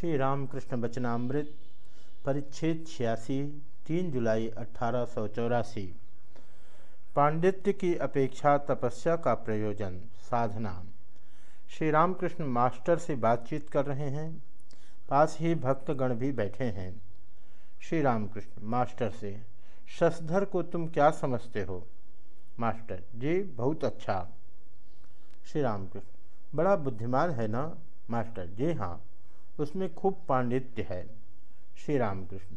श्री रामकृष्ण वचनामृत, परिच्छेद छियासी, तीन जुलाई अठारह सौ चौरासी। पांडित्य की अपेक्षा तपस्या का प्रयोजन, साधना। श्री रामकृष्ण मास्टर से बातचीत कर रहे हैं। पास ही भक्तगण भी बैठे हैं। श्री रामकृष्ण मास्टर से, शशधर को तुम क्या समझते हो? मास्टर, जी, बहुत अच्छा। श्री रामकृष्ण बड़ा बुद्धिमान है ना? मास्टर, जी हाँ। उसमें खूब पांडित्य है। श्री रामकृष्ण,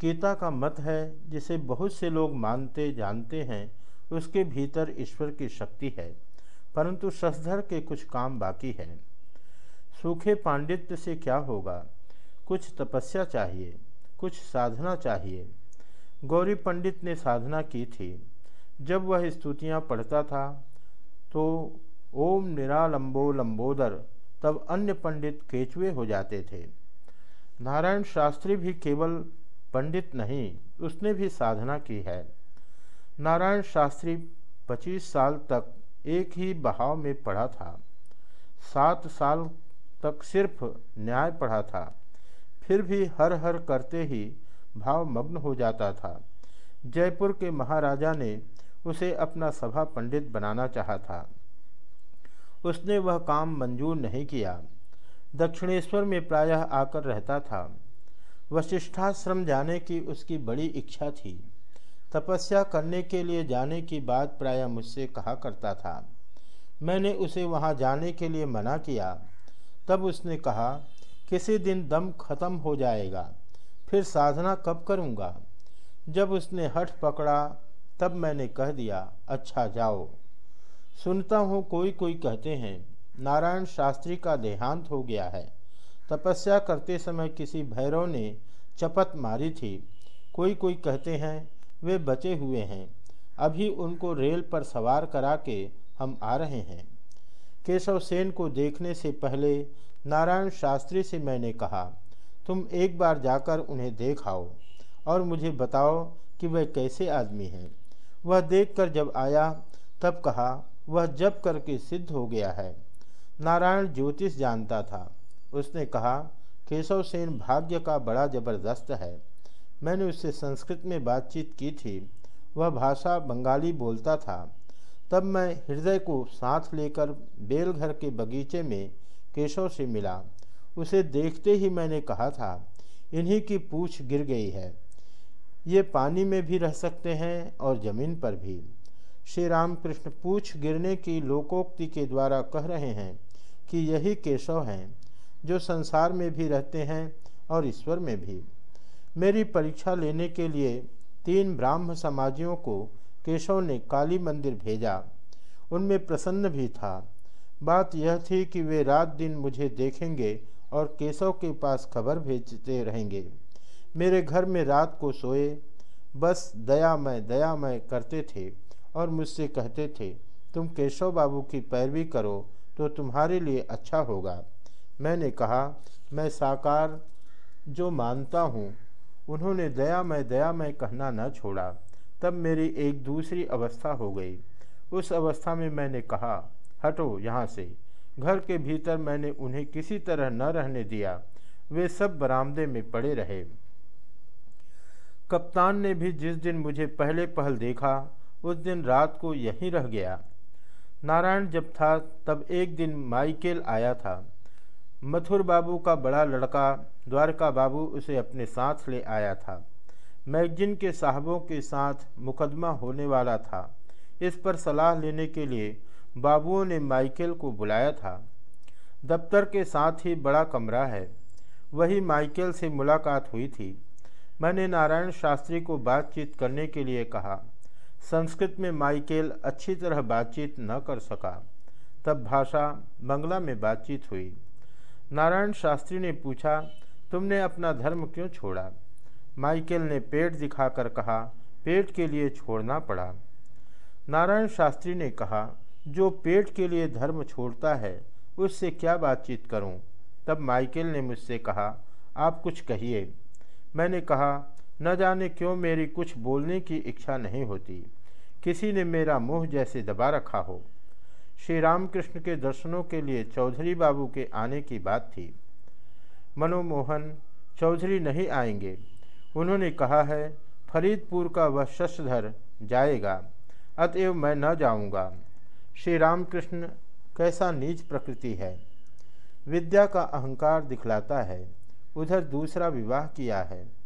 गीता का मत है जिसे बहुत से लोग मानते जानते हैं, उसके भीतर ईश्वर की शक्ति है, परंतु शशधर के कुछ काम बाकी हैं। सूखे पांडित्य से क्या होगा? कुछ तपस्या चाहिए, कुछ साधना चाहिए। गौरी पंडित ने साधना की थी। जब वह स्तुतियाँ पढ़ता था तो ओम निरालंबो लंबोदर तब अन्य पंडित केचुए हो जाते थे। नारायण शास्त्री भी केवल पंडित नहीं, उसने भी साधना की है। नारायण शास्त्री पच्चीस साल तक एक ही बहाव में पढ़ा था। सात साल तक सिर्फ़ न्याय पढ़ा था। फिर भी हर हर करते ही भाव मग्न हो जाता था। जयपुर के महाराजा ने उसे अपना सभा पंडित बनाना चाहा था। उसने वह काम मंजूर नहीं किया। दक्षिणेश्वर में प्रायः आकर रहता था। वशिष्ठाश्रम जाने की उसकी बड़ी इच्छा थी। तपस्या करने के लिए जाने की बात प्रायः मुझसे कहा करता था। मैंने उसे वहाँ जाने के लिए मना किया। तब उसने कहा, किसी दिन दम खत्म हो जाएगा। फिर साधना कब करूँगा? जब उसने हठ पकड़ा, तब मैंने कह दिया अच्छा जाओ। सुनता हूँ कोई कोई कहते हैं, नारायण शास्त्री का देहांत हो गया है। तपस्या करते समय किसी भैरव ने चपत मारी थी। कोई कोई कहते हैं, वे बचे हुए हैं। अभी उनको रेल पर सवार करा के हम आ रहे हैं। केशव सेन को देखने से पहले नारायण शास्त्री से मैंने कहा, तुम एक बार जाकर उन्हें देख आओ और मुझे बताओ कि वह कैसे आदमी हैं। वह देखकर जब आया, तब कहा वह जप करके सिद्ध हो गया है। नारायण ज्योतिष जानता था। उसने कहा, केशव सेन भाग्य का बड़ा ज़बरदस्त है। मैंने उससे संस्कृत में बातचीत की थी। वह भाषा बंगाली बोलता था। तब मैं हृदय को साथ लेकर बेलघर के बगीचे में केशव से मिला। उसे देखते ही मैंने कहा था, इन्हीं की पूछ गिर गई है। ये पानी में भी रह सकते हैं और ज़मीन पर भी। श्री रामकृष्ण पूछ गिरने की लोकोक्ति के द्वारा कह रहे हैं कि यही केशव हैं, जो संसार में भी रहते हैं और ईश्वर में भी। मेरी परीक्षा लेने के लिए तीन ब्राह्म समाजियों को केशव ने काली मंदिर भेजा। उनमें प्रसन्न भी था। बात यह थी कि वे रात दिन मुझे देखेंगे और केशव के पास खबर भेजते रहेंगे। मेरे घर में रात को सोए। बस दयामय दयामय करते थे। और मुझसे कहते थे, तुम केशव बाबू की पैरवी करो तो तुम्हारे लिए अच्छा होगा। मैंने कहा, मैं साकार जो मानता हूँ, उन्होंने दया मैं दया मैं कहना न छोड़ा। तब मेरी एक दूसरी अवस्था हो गई। उस अवस्था में मैंने कहा, हटो यहाँ से। घर के भीतर मैंने उन्हें किसी तरह न रहने दिया। वे सब बरामदे में पड़े रहे। कप्तान ने भी जिस दिन मुझे पहले पहल देखा उस दिन रात को यहीं रह गया। नारायण जब था, तब एक दिन माइकेल आया था। मथुर बाबू का बड़ा लड़का, द्वारका बाबू, उसे अपने साथ ले आया था। मैगजिन के साहबों के साथ मुकदमा होने वाला था। इस पर सलाह लेने के लिए बाबुओं ने माइकेल को बुलाया था। दफ्तर के साथ ही बड़ा कमरा है। वही माइकेल से मुलाकात हुई थी। मैंने नारायण शास्त्री को बातचीत करने के लिए कहा संस्कृत में माइकेल अच्छी तरह बातचीत न कर सका। तब भाषा बंगला में बातचीत हुई। नारायण शास्त्री ने पूछा, तुमने अपना धर्म क्यों छोड़ा? माइकेल ने पेट दिखाकर कहा, पेट के लिए छोड़ना पड़ा। नारायण शास्त्री ने कहा, जो पेट के लिए धर्म छोड़ता है, उससे क्या बातचीत करूँ? तब माइकेल ने मुझसे कहा, आप कुछ कहिए। मैंने कहा न जाने क्यों मेरी कुछ बोलने की इच्छा नहीं होती। किसी ने मेरा मुँह जैसे दबा रखा हो। श्री रामकृष्ण के दर्शनों के लिए चौधरी बाबू के आने की बात थी। मनोमोहन, चौधरी नहीं आएँगे। उन्होंने कहा है, फरीदपुर का वह शशधर जाएगा, अतएव मैं न जाऊँगा। श्री रामकृष्ण, कैसा नीच प्रकृति है। विद्या का अहंकार दिखलाता है। उधर दूसरा विवाह किया है।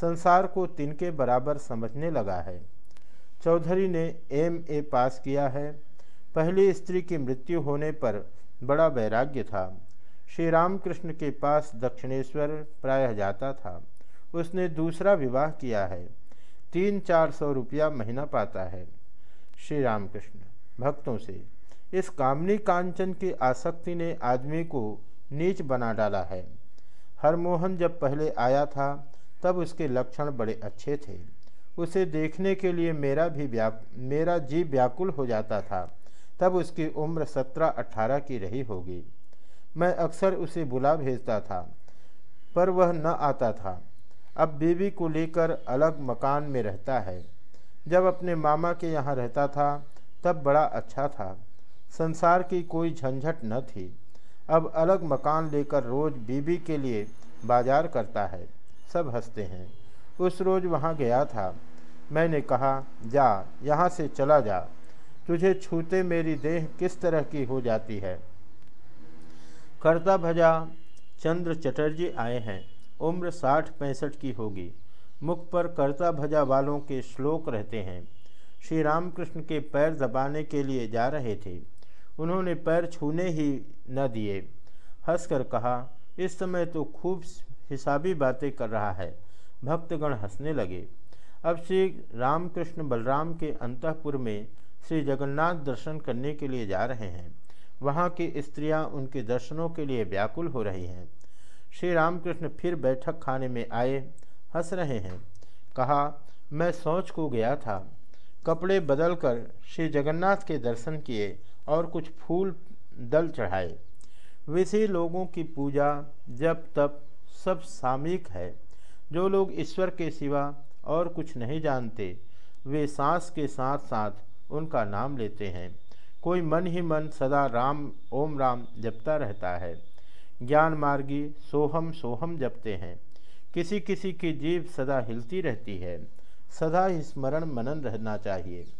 संसार को तिनके बराबर समझने लगा है। चौधरी ने एम ए पास किया है। पहली स्त्री की मृत्यु होने पर बड़ा वैराग्य था। श्री रामकृष्ण के पास दक्षिणेश्वर प्रायः जाता था। उसने दूसरा विवाह किया है। तीन चार सौ रुपया महीना पाता है। श्री रामकृष्ण भक्तों से, इस कामनी कांचन की आसक्ति ने आदमी को नीच बना डाला है। हरमोहन जब पहले आया था तब उसके लक्षण बड़े अच्छे थे। उसे देखने के लिए मेरा भी व्या, मेरा जी व्याकुल हो जाता था। तब उसकी उम्र सत्रह अट्ठारह की रही होगी। मैं अक्सर उसे बुला भेजता था, पर वह न आता था। अब बीवी को लेकर अलग मकान में रहता है। जब अपने मामा के यहाँ रहता था, तब बड़ा अच्छा था। संसार की कोई झंझट न थी। अब अलग मकान लेकर रोज़ बीबी के लिए बाज़ार करता है। सब हँसते हैं। उस रोज़ वहाँ गया था। मैंने कहा, जा, यहाँ से चला जा। तुझे छूते मेरी देह किस तरह की हो जाती है? करता भजा चंद्र चटर्जी आए हैं। उम्र साठ पैंसठ की होगी। मुख पर करता भजा वालों के श्लोक रहते हैं। श्री रामकृष्ण के पैर दबाने के लिए जा रहे थे। उन्होंने पैर छूने ही न दिए। हंसकर कहा, इस समय तो खूब हिसाबी बातें कर रहा है। भक्तगण हंसने लगे। अब श्री रामकृष्ण बलराम के अंतपुर में श्री जगन्नाथ दर्शन करने के लिए जा रहे हैं। वहाँ की स्त्रियाँ उनके दर्शनों के लिए व्याकुल हो रही हैं। श्री रामकृष्ण फिर बैठक खाने में आए, हंस रहे हैं। कहा, मैं सोच को गया था। कपड़े बदलकर श्री जगन्नाथ के दर्शन किए और कुछ फूल दल चढ़ाए। वैसे लोगों की पूजा जब तब सब सामयिक है। जो लोग ईश्वर के सिवा और कुछ नहीं जानते, वे सांस के साथ साथ उनका नाम लेते हैं। कोई मन ही मन सदा राम, ओम राम जपता रहता है। ज्ञान मार्गी सोहम सोहम जपते हैं। किसी किसी की जीव सदा हिलती रहती है। सदा ही स्मरण मनन रहना चाहिए।